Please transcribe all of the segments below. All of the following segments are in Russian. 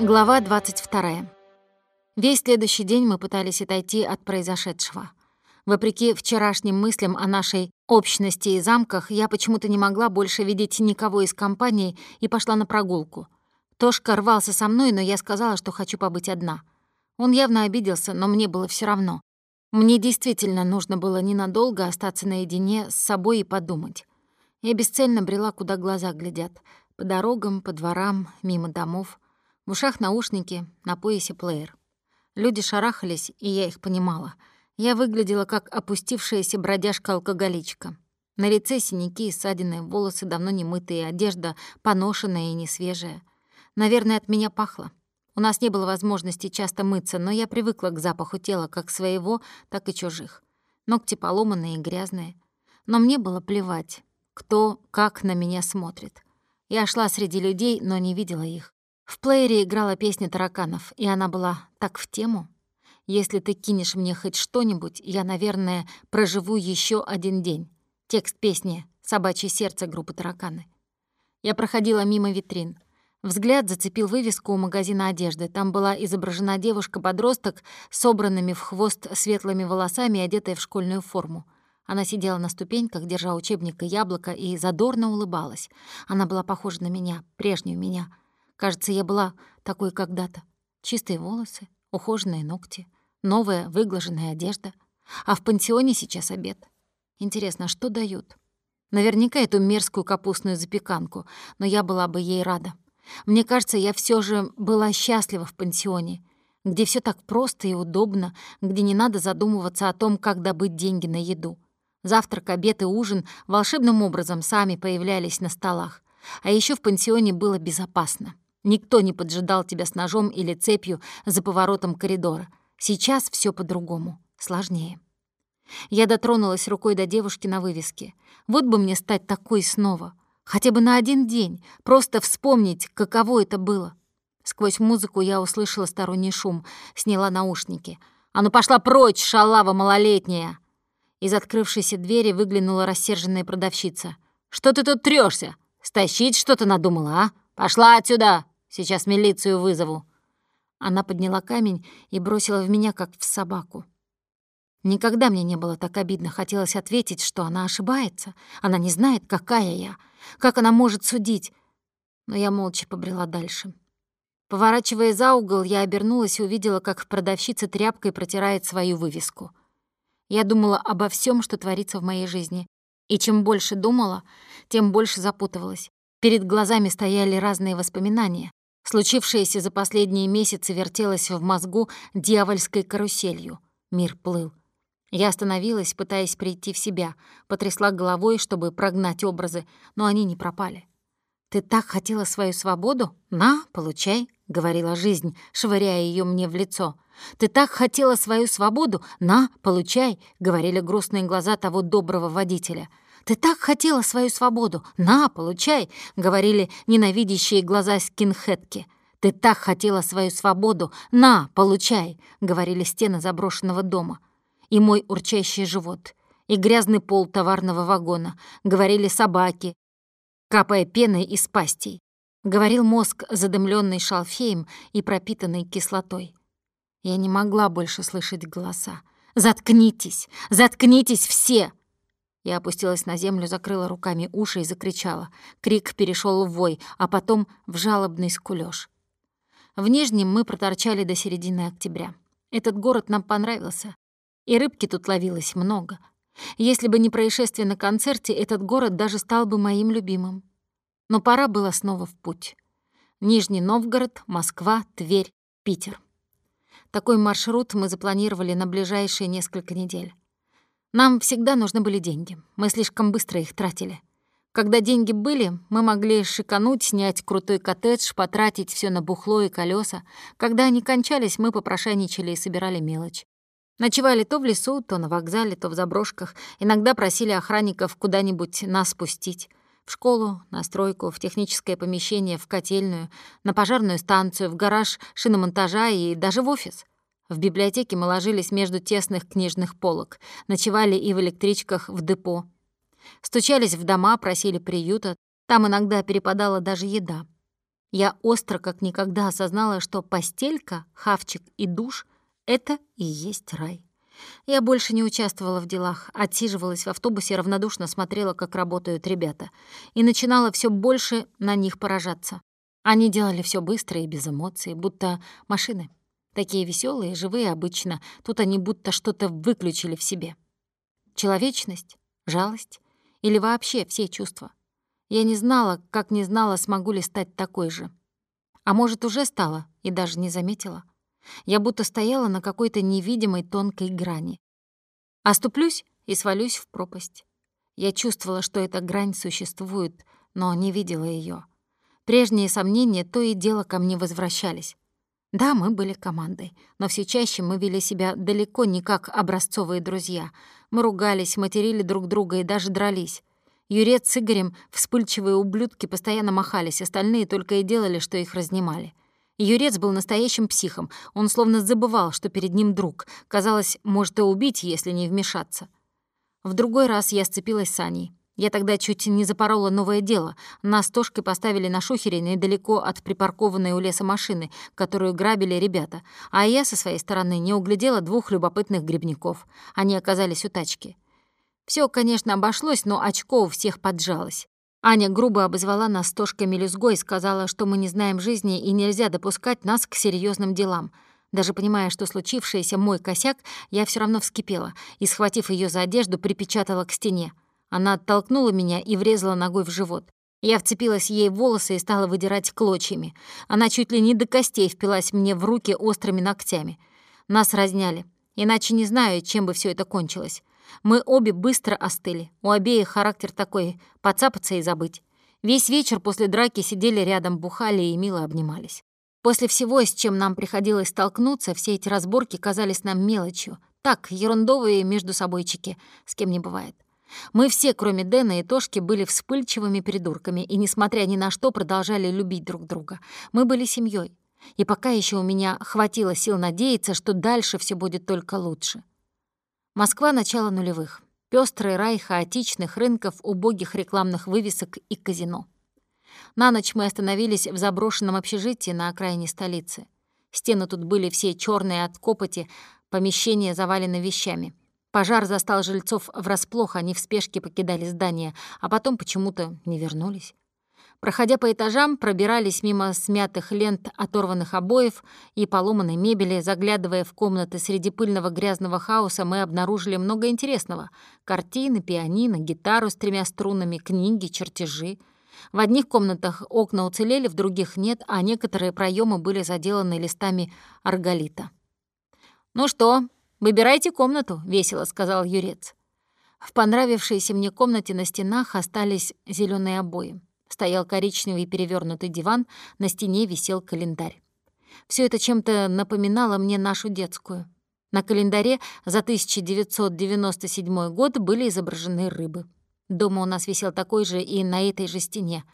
Глава 22. Весь следующий день мы пытались отойти от произошедшего. Вопреки вчерашним мыслям о нашей общности и замках, я почему-то не могла больше видеть никого из компании и пошла на прогулку. Тошка рвался со мной, но я сказала, что хочу побыть одна. Он явно обиделся, но мне было все равно. Мне действительно нужно было ненадолго остаться наедине с собой и подумать. Я бесцельно брела, куда глаза глядят. По дорогам, по дворам, мимо домов. В ушах наушники, на поясе плеер. Люди шарахались, и я их понимала. Я выглядела как опустившаяся бродяжка-алкоголичка. На лице синяки и ссадины, волосы давно не мытые, одежда поношенная и несвежая. Наверное, от меня пахло. У нас не было возможности часто мыться, но я привыкла к запаху тела как своего, так и чужих. Ногти поломанные и грязные. Но мне было плевать, кто как на меня смотрит. Я шла среди людей, но не видела их. В плеере играла песня тараканов, и она была так в тему. Если ты кинешь мне хоть что-нибудь, я, наверное, проживу еще один день. Текст песни «Собачье сердце» группы «Тараканы». Я проходила мимо витрин. Взгляд зацепил вывеску у магазина одежды. Там была изображена девушка-подросток собранными в хвост светлыми волосами, одетая в школьную форму. Она сидела на ступеньках, держа учебник и яблоко, и задорно улыбалась. Она была похожа на меня, прежнюю меня — Кажется, я была такой когда-то. Чистые волосы, ухоженные ногти, новая выглаженная одежда. А в пансионе сейчас обед. Интересно, что дают? Наверняка эту мерзкую капустную запеканку, но я была бы ей рада. Мне кажется, я все же была счастлива в пансионе, где все так просто и удобно, где не надо задумываться о том, как добыть деньги на еду. Завтрак, обед и ужин волшебным образом сами появлялись на столах. А еще в пансионе было безопасно. Никто не поджидал тебя с ножом или цепью за поворотом коридора. Сейчас все по-другому, сложнее. Я дотронулась рукой до девушки на вывеске. Вот бы мне стать такой снова. Хотя бы на один день. Просто вспомнить, каково это было. Сквозь музыку я услышала сторонний шум, сняла наушники. «А ну пошла прочь, шалава малолетняя!» Из открывшейся двери выглянула рассерженная продавщица. «Что ты тут трёшься? Стащить что-то надумала, а? Пошла отсюда!» Сейчас милицию вызову». Она подняла камень и бросила в меня, как в собаку. Никогда мне не было так обидно. Хотелось ответить, что она ошибается. Она не знает, какая я, как она может судить. Но я молча побрела дальше. Поворачивая за угол, я обернулась и увидела, как продавщица тряпкой протирает свою вывеску. Я думала обо всем, что творится в моей жизни. И чем больше думала, тем больше запутывалась. Перед глазами стояли разные воспоминания. Случившееся за последние месяцы вертелось в мозгу дьявольской каруселью. Мир плыл. Я остановилась, пытаясь прийти в себя, потрясла головой, чтобы прогнать образы, но они не пропали. «Ты так хотела свою свободу? На, получай», — говорила жизнь, швыряя ее мне в лицо. «Ты так хотела свою свободу? На, получай», — говорили грустные глаза того доброго водителя. «Ты так хотела свою свободу! На, получай!» — говорили ненавидящие глаза скинхетки. «Ты так хотела свою свободу! На, получай!» — говорили стены заброшенного дома. И мой урчащий живот, и грязный пол товарного вагона, говорили собаки, капая пеной из пастей. Говорил мозг, задымленный шалфеем и пропитанный кислотой. Я не могла больше слышать голоса. «Заткнитесь! Заткнитесь все!» Я опустилась на землю, закрыла руками уши и закричала. Крик перешел в вой, а потом в жалобный скулёж. В Нижнем мы проторчали до середины октября. Этот город нам понравился. И рыбки тут ловилось много. Если бы не происшествие на концерте, этот город даже стал бы моим любимым. Но пора было снова в путь. Нижний Новгород, Москва, Тверь, Питер. Такой маршрут мы запланировали на ближайшие несколько недель. Нам всегда нужны были деньги. Мы слишком быстро их тратили. Когда деньги были, мы могли шикануть, снять крутой коттедж, потратить все на бухло и колеса. Когда они кончались, мы попрошайничали и собирали мелочь. Ночевали то в лесу, то на вокзале, то в заброшках. Иногда просили охранников куда-нибудь нас спустить. В школу, на стройку, в техническое помещение, в котельную, на пожарную станцию, в гараж шиномонтажа и даже в офис. В библиотеке мы ложились между тесных книжных полок, ночевали и в электричках в депо. Стучались в дома, просили приюта, там иногда перепадала даже еда. Я остро как никогда осознала, что постелька, хавчик и душ — это и есть рай. Я больше не участвовала в делах, отсиживалась в автобусе, равнодушно смотрела, как работают ребята, и начинала все больше на них поражаться. Они делали все быстро и без эмоций, будто машины. Такие веселые, живые обычно, тут они будто что-то выключили в себе. Человечность, жалость или вообще все чувства. Я не знала, как не знала, смогу ли стать такой же. А может, уже стала и даже не заметила. Я будто стояла на какой-то невидимой тонкой грани. Оступлюсь и свалюсь в пропасть. Я чувствовала, что эта грань существует, но не видела ее. Прежние сомнения то и дело ко мне возвращались. Да, мы были командой, но все чаще мы вели себя далеко не как образцовые друзья. Мы ругались, материли друг друга и даже дрались. Юрец с Игорем, вспыльчивые ублюдки, постоянно махались, остальные только и делали, что их разнимали. Юрец был настоящим психом, он словно забывал, что перед ним друг. Казалось, может и убить, если не вмешаться. В другой раз я сцепилась с Аней. Я тогда чуть не запорола новое дело. Нас Тошкой поставили на шухере недалеко от припаркованной у леса машины, которую грабили ребята, а я со своей стороны не углядела двух любопытных грибников. Они оказались у тачки. Все, конечно, обошлось, но очко у всех поджалось. Аня грубо обозвала нас Тошкой мелюзгой сказала, что мы не знаем жизни и нельзя допускать нас к серьезным делам — даже понимая, что случившееся мой косяк, я все равно вскипела и, схватив ее за одежду, припечатала к стене. Она оттолкнула меня и врезала ногой в живот. Я вцепилась ей в волосы и стала выдирать клочьями. Она чуть ли не до костей впилась мне в руки острыми ногтями. Нас разняли. Иначе не знаю, чем бы все это кончилось. Мы обе быстро остыли. У обеих характер такой — подцапаться и забыть. Весь вечер после драки сидели рядом, бухали и мило обнимались. После всего, с чем нам приходилось столкнуться, все эти разборки казались нам мелочью. Так, ерундовые между собойчики, с кем не бывает. Мы все, кроме Дэна и Тошки, были вспыльчивыми придурками и, несмотря ни на что, продолжали любить друг друга. Мы были семьей. И пока еще у меня хватило сил надеяться, что дальше все будет только лучше. Москва — начало нулевых. Пёстрый рай хаотичных рынков, убогих рекламных вывесок и казино. На ночь мы остановились в заброшенном общежитии на окраине столицы. Стены тут были все черные от копоти, помещения завалены вещами. Пожар застал жильцов врасплох, они в спешке покидали здание, а потом почему-то не вернулись. Проходя по этажам, пробирались мимо смятых лент, оторванных обоев и поломанной мебели, заглядывая в комнаты среди пыльного грязного хаоса, мы обнаружили много интересного. Картины, пианино, гитару с тремя струнами, книги, чертежи. В одних комнатах окна уцелели, в других нет, а некоторые проемы были заделаны листами арголита. «Ну что, «Выбирайте комнату», — весело сказал Юрец. В понравившейся мне комнате на стенах остались зеленые обои. Стоял коричневый перевернутый диван, на стене висел календарь. Все это чем-то напоминало мне нашу детскую. На календаре за 1997 год были изображены рыбы. Дома у нас висел такой же и на этой же стене.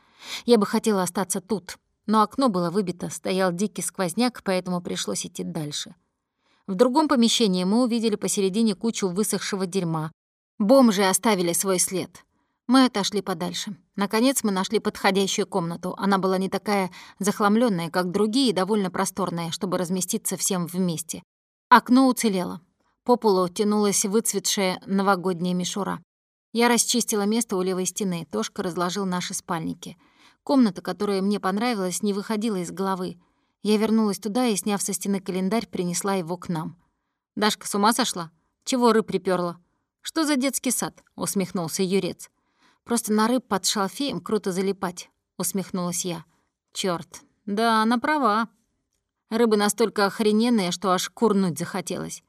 Я бы хотела остаться тут, но окно было выбито, стоял дикий сквозняк, поэтому пришлось идти дальше. В другом помещении мы увидели посередине кучу высохшего дерьма. Бомжи оставили свой след. Мы отошли подальше. Наконец мы нашли подходящую комнату. Она была не такая захламленная, как другие, и довольно просторная, чтобы разместиться всем вместе. Окно уцелело. По полу тянулась выцветшая новогодняя мишура. Я расчистила место у левой стены, Тошка разложил наши спальники. Комната, которая мне понравилась, не выходила из головы. Я вернулась туда и, сняв со стены календарь, принесла его к нам. «Дашка с ума сошла? Чего рыб приперла? Что за детский сад?» — усмехнулся Юрец. «Просто на рыб под шалфеем круто залипать», — усмехнулась я. Чёрт, да, она права. Рыбы настолько охрененные, что аж курнуть захотелось.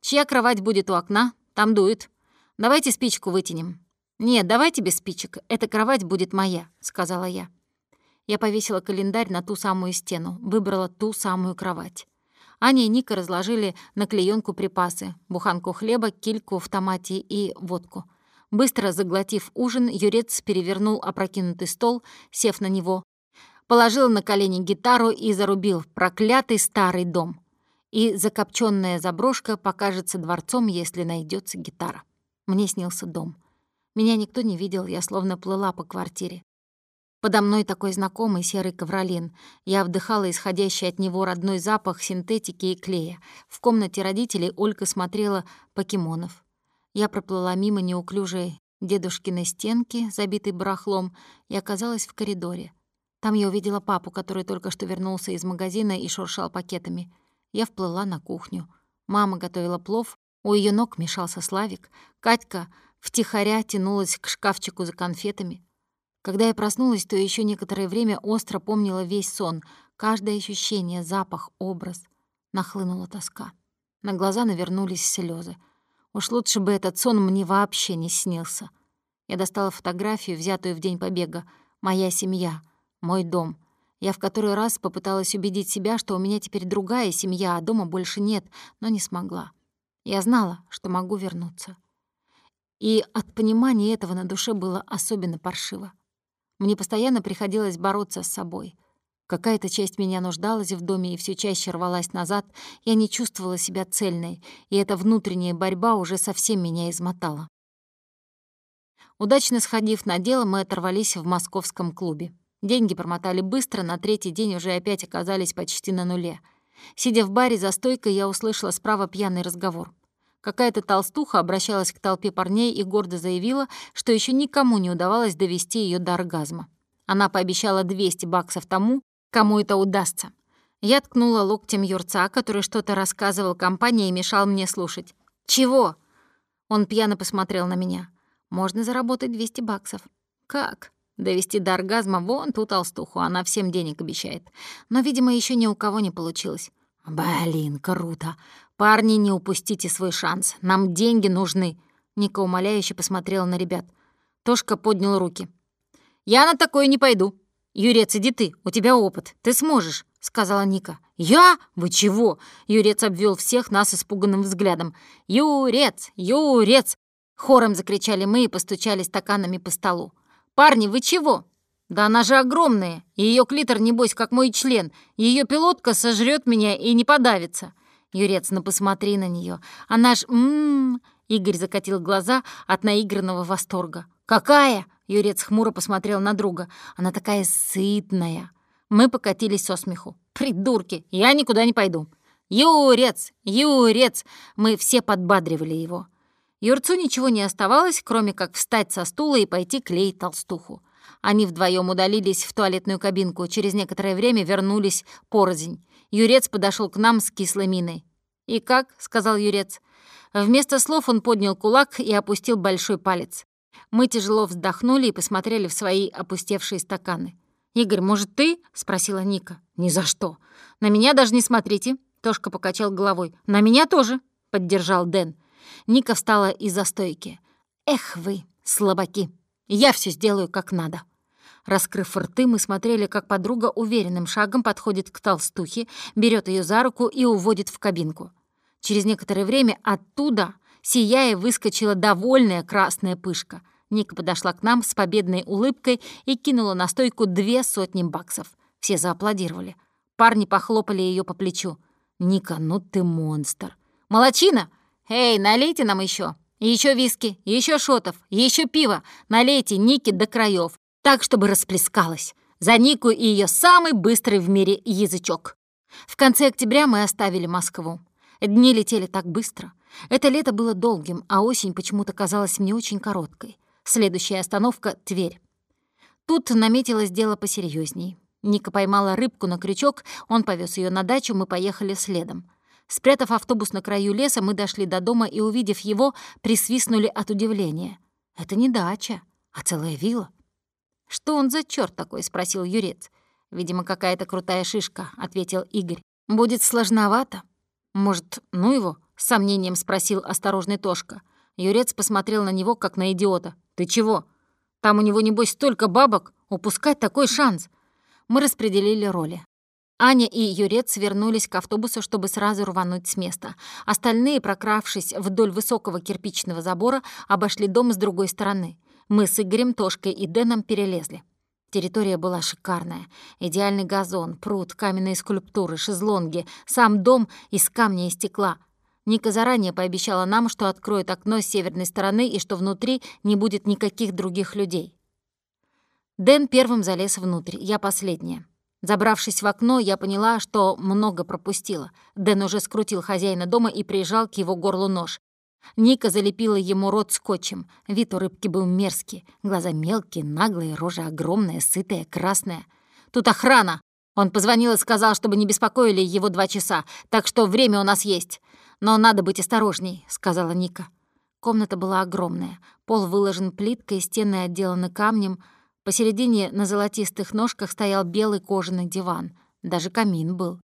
Чья кровать будет у окна? Там дует. Давайте спичку вытянем. Нет, давайте без спичек. Эта кровать будет моя, сказала я. Я повесила календарь на ту самую стену, выбрала ту самую кровать. Аня и Ника разложили на клеёнку припасы, буханку хлеба, кильку в томате и водку. Быстро заглотив ужин, Юрец перевернул опрокинутый стол, сев на него, положил на колени гитару и зарубил проклятый старый дом. И закопченная заброшка покажется дворцом, если найдется гитара. Мне снился дом. Меня никто не видел, я словно плыла по квартире. Подо мной такой знакомый серый ковролин. Я вдыхала исходящий от него родной запах синтетики и клея. В комнате родителей Ольга смотрела покемонов. Я проплыла мимо неуклюжей дедушкиной стенки, забитой барахлом, и оказалась в коридоре. Там я увидела папу, который только что вернулся из магазина и шуршал пакетами. Я вплыла на кухню. Мама готовила плов, у ее ног мешался Славик. Катька втихаря тянулась к шкафчику за конфетами. Когда я проснулась, то еще некоторое время остро помнила весь сон, каждое ощущение, запах, образ. Нахлынула тоска. На глаза навернулись слезы. Уж лучше бы этот сон мне вообще не снился. Я достала фотографию, взятую в день побега. «Моя семья», «Мой дом». Я в который раз попыталась убедить себя, что у меня теперь другая семья, а дома больше нет, но не смогла. Я знала, что могу вернуться. И от понимания этого на душе было особенно паршиво. Мне постоянно приходилось бороться с собой. Какая-то часть меня нуждалась в доме и все чаще рвалась назад. Я не чувствовала себя цельной, и эта внутренняя борьба уже совсем меня измотала. Удачно сходив на дело, мы оторвались в московском клубе. Деньги промотали быстро, на третий день уже опять оказались почти на нуле. Сидя в баре за стойкой, я услышала справа пьяный разговор. Какая-то толстуха обращалась к толпе парней и гордо заявила, что еще никому не удавалось довести ее до оргазма. Она пообещала 200 баксов тому, кому это удастся. Я ткнула локтем юрца, который что-то рассказывал компании и мешал мне слушать. «Чего?» Он пьяно посмотрел на меня. «Можно заработать 200 баксов». «Как?» Довести до оргазма вон ту толстуху, она всем денег обещает. Но, видимо, еще ни у кого не получилось. «Блин, круто! Парни, не упустите свой шанс. Нам деньги нужны!» Ника умоляюще посмотрела на ребят. Тошка поднял руки. «Я на такое не пойду. Юрец, иди ты, у тебя опыт, ты сможешь», — сказала Ника. «Я? Вы чего?» Юрец обвел всех нас испуганным взглядом. «Юрец! Юрец!» Хором закричали мы и постучали стаканами по столу. «Парни, вы чего?» Да она же огромная, и ее клитор, небось, как мой член. Ее пилотка сожрет меня и не подавится. Юрец, ну посмотри на нее. Она ж... М-м-м. Игорь закатил глаза от наигранного восторга. «Какая?» — Юрец хмуро посмотрел на друга. «Она такая сытная». Мы покатились со смеху. «Придурки! Я никуда не пойду!» «Юрец! Юрец!» Мы все подбадривали его. Юрцу ничего не оставалось, кроме как встать со стула и пойти клеить толстуху. Они вдвоем удалились в туалетную кабинку, через некоторое время вернулись порознь. Юрец подошел к нам с кислой миной. «И как?» — сказал Юрец. Вместо слов он поднял кулак и опустил большой палец. Мы тяжело вздохнули и посмотрели в свои опустевшие стаканы. «Игорь, может, ты?» — спросила Ника. «Ни за что. На меня даже не смотрите». Тошка покачал головой. «На меня тоже», — поддержал Дэн. Ника встала из-за стойки. «Эх вы, слабаки!» Я все сделаю как надо». Раскрыв рты, мы смотрели, как подруга уверенным шагом подходит к толстухе, берет ее за руку и уводит в кабинку. Через некоторое время оттуда, сияя, выскочила довольная красная пышка. Ника подошла к нам с победной улыбкой и кинула на стойку две сотни баксов. Все зааплодировали. Парни похлопали ее по плечу. «Ника, ну ты монстр!» «Молодчина! Эй, налейте нам еще. Еще виски, еще шотов, еще пива. Налейте Ники до краев, так, чтобы расплескалось. За Нику и ее самый быстрый в мире язычок. В конце октября мы оставили Москву. Дни летели так быстро. Это лето было долгим, а осень почему-то казалась мне очень короткой. Следующая остановка — Тверь. Тут наметилось дело посерьезней. Ника поймала рыбку на крючок, он повез ее на дачу, мы поехали следом. Спрятав автобус на краю леса, мы дошли до дома и, увидев его, присвистнули от удивления. «Это не дача, а целая вилла». «Что он за черт такой?» — спросил Юрец. «Видимо, какая-то крутая шишка», — ответил Игорь. «Будет сложновато». «Может, ну его?» — с сомнением спросил осторожный Тошка. Юрец посмотрел на него, как на идиота. «Ты чего? Там у него, небось, столько бабок. Упускать такой шанс!» Мы распределили роли. Аня и Юрец вернулись к автобусу, чтобы сразу рвануть с места. Остальные, прокравшись вдоль высокого кирпичного забора, обошли дом с другой стороны. Мы с Игорем, Тошкой и Дэном перелезли. Территория была шикарная. Идеальный газон, пруд, каменные скульптуры, шезлонги, сам дом из камня и стекла. Ника заранее пообещала нам, что откроет окно с северной стороны и что внутри не будет никаких других людей. Дэн первым залез внутрь, я последняя. Забравшись в окно, я поняла, что много пропустила. Дэн уже скрутил хозяина дома и прижал к его горлу нож. Ника залепила ему рот скотчем. Вид у рыбки был мерзкий. Глаза мелкие, наглые, рожа огромная, сытая, красная. «Тут охрана!» Он позвонил и сказал, чтобы не беспокоили его два часа, так что время у нас есть. Но надо быть осторожней», — сказала Ника. Комната была огромная. Пол выложен плиткой, стены отделаны камнем. Посередине на золотистых ножках стоял белый кожаный диван. Даже камин был.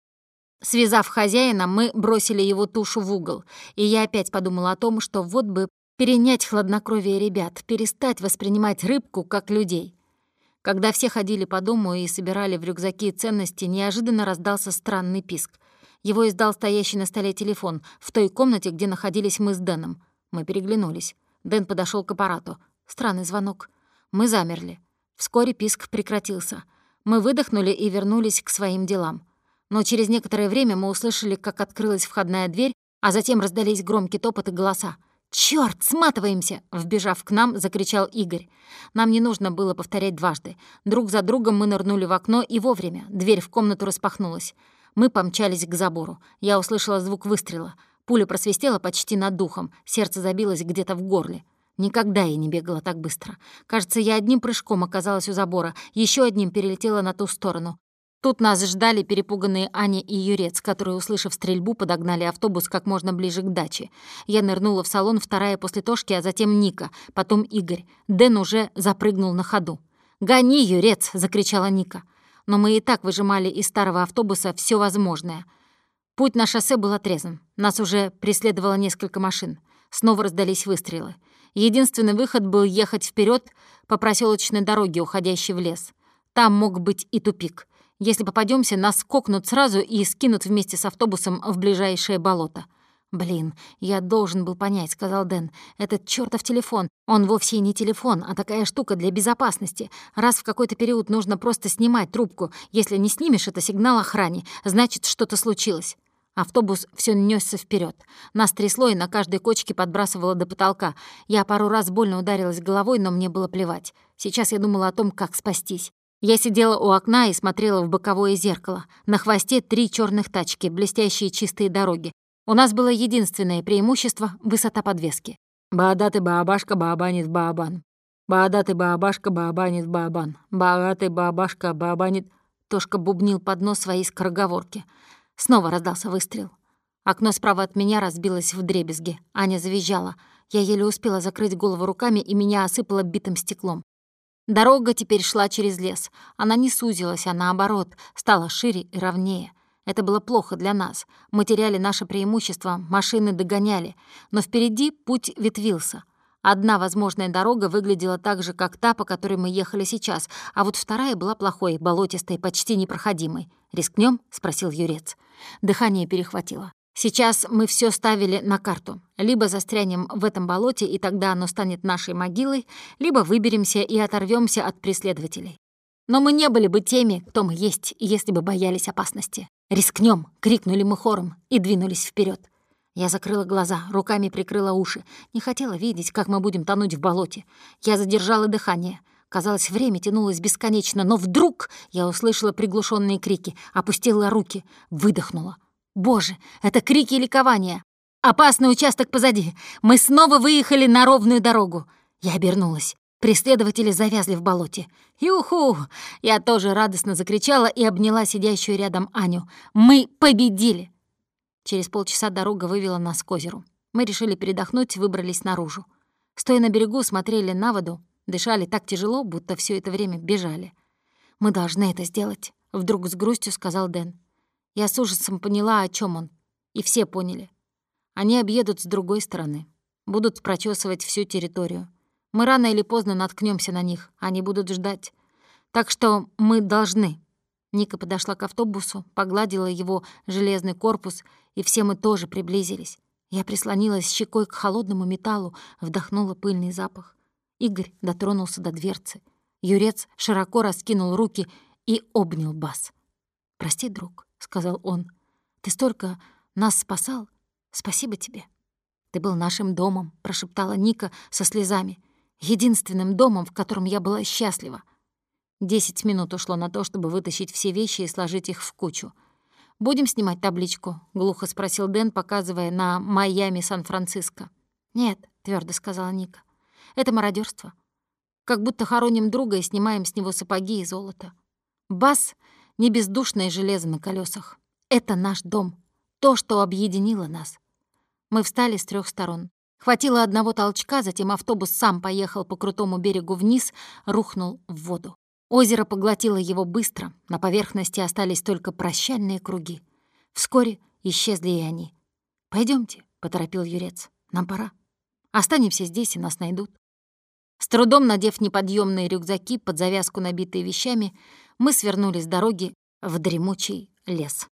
Связав хозяина, мы бросили его тушу в угол, и я опять подумала о том, что вот бы перенять хладнокровие ребят, перестать воспринимать рыбку как людей. Когда все ходили по дому и собирали в рюкзаки ценности, неожиданно раздался странный писк. Его издал стоящий на столе телефон в той комнате, где находились мы с Дэном. Мы переглянулись. Дэн подошел к аппарату. Странный звонок. Мы замерли. Вскоре писк прекратился. Мы выдохнули и вернулись к своим делам но через некоторое время мы услышали, как открылась входная дверь, а затем раздались громкий топот и голоса. «Чёрт, сматываемся!» — вбежав к нам, закричал Игорь. Нам не нужно было повторять дважды. Друг за другом мы нырнули в окно, и вовремя. Дверь в комнату распахнулась. Мы помчались к забору. Я услышала звук выстрела. Пуля просвистела почти над духом, сердце забилось где-то в горле. Никогда я не бегала так быстро. Кажется, я одним прыжком оказалась у забора, еще одним перелетела на ту сторону. Тут нас ждали перепуганные Аня и Юрец, которые, услышав стрельбу, подогнали автобус как можно ближе к даче. Я нырнула в салон, вторая после Тошки, а затем Ника, потом Игорь. Дэн уже запрыгнул на ходу. «Гони, Юрец!» — закричала Ника. Но мы и так выжимали из старого автобуса все возможное. Путь на шоссе был отрезан. Нас уже преследовало несколько машин. Снова раздались выстрелы. Единственный выход был ехать вперед по проселочной дороге, уходящей в лес. Там мог быть и тупик — если попадемся, нас кокнут сразу и скинут вместе с автобусом в ближайшее болото. «Блин, я должен был понять», — сказал Дэн. «Этот чёртов телефон, он вовсе не телефон, а такая штука для безопасности. Раз в какой-то период нужно просто снимать трубку. Если не снимешь, это сигнал охране. Значит, что-то случилось». Автобус все несся вперед. Нас трясло и на каждой кочке подбрасывало до потолка. Я пару раз больно ударилась головой, но мне было плевать. Сейчас я думала о том, как спастись. Я сидела у окна и смотрела в боковое зеркало. На хвосте три черных тачки, блестящие чистые дороги. У нас было единственное преимущество — высота подвески. Баадаты баабашка баабанит баабан. Баадаты баабашка баабанит баабан. Баадаты баабашка баабанит... Тошка бубнил под нос своей скороговорки. Снова раздался выстрел. Окно справа от меня разбилось в дребезги. Аня завизжала. Я еле успела закрыть голову руками, и меня осыпало битым стеклом. Дорога теперь шла через лес. Она не сузилась, а наоборот, стала шире и ровнее. Это было плохо для нас. Мы теряли наше преимущество, машины догоняли. Но впереди путь ветвился. Одна возможная дорога выглядела так же, как та, по которой мы ехали сейчас, а вот вторая была плохой, болотистой, почти непроходимой. «Рискнем?» — спросил Юрец. Дыхание перехватило. Сейчас мы все ставили на карту. Либо застрянем в этом болоте, и тогда оно станет нашей могилой, либо выберемся и оторвемся от преследователей. Но мы не были бы теми, кто мы есть, если бы боялись опасности. «Рискнем!» — крикнули мы хором и двинулись вперед. Я закрыла глаза, руками прикрыла уши. Не хотела видеть, как мы будем тонуть в болоте. Я задержала дыхание. Казалось, время тянулось бесконечно, но вдруг я услышала приглушенные крики, опустила руки, выдохнула. Боже, это крики ликования. Опасный участок позади. Мы снова выехали на ровную дорогу. Я обернулась. Преследователи завязли в болоте. «Юху!» Я тоже радостно закричала и обняла сидящую рядом Аню. «Мы победили!» Через полчаса дорога вывела нас к озеру. Мы решили передохнуть, выбрались наружу. Стоя на берегу, смотрели на воду, дышали так тяжело, будто все это время бежали. «Мы должны это сделать», — вдруг с грустью сказал Дэн. Я с ужасом поняла, о чем он. И все поняли. Они объедут с другой стороны. Будут прочесывать всю территорию. Мы рано или поздно наткнемся на них. Они будут ждать. Так что мы должны. Ника подошла к автобусу, погладила его железный корпус, и все мы тоже приблизились. Я прислонилась щекой к холодному металлу, вдохнула пыльный запах. Игорь дотронулся до дверцы. Юрец широко раскинул руки и обнял Бас. «Прости, друг, — сказал он. «Ты столько нас спасал. Спасибо тебе». «Ты был нашим домом», — прошептала Ника со слезами. «Единственным домом, в котором я была счастлива». Десять минут ушло на то, чтобы вытащить все вещи и сложить их в кучу. «Будем снимать табличку?» — глухо спросил Дэн, показывая на Майами, Сан-Франциско. «Нет», — твердо сказала Ника. «Это мародерство. Как будто хороним друга и снимаем с него сапоги и золото. Бас — не бездушное железо на колесах. Это наш дом, то, что объединило нас. Мы встали с трех сторон. Хватило одного толчка, затем автобус сам поехал по крутому берегу вниз, рухнул в воду. Озеро поглотило его быстро, на поверхности остались только прощальные круги. Вскоре исчезли и они. Пойдемте, поторопил Юрец, — «нам пора. Останемся здесь, и нас найдут». С трудом надев неподъемные рюкзаки, под завязку набитые вещами, мы свернули с дороги в дремучий лес.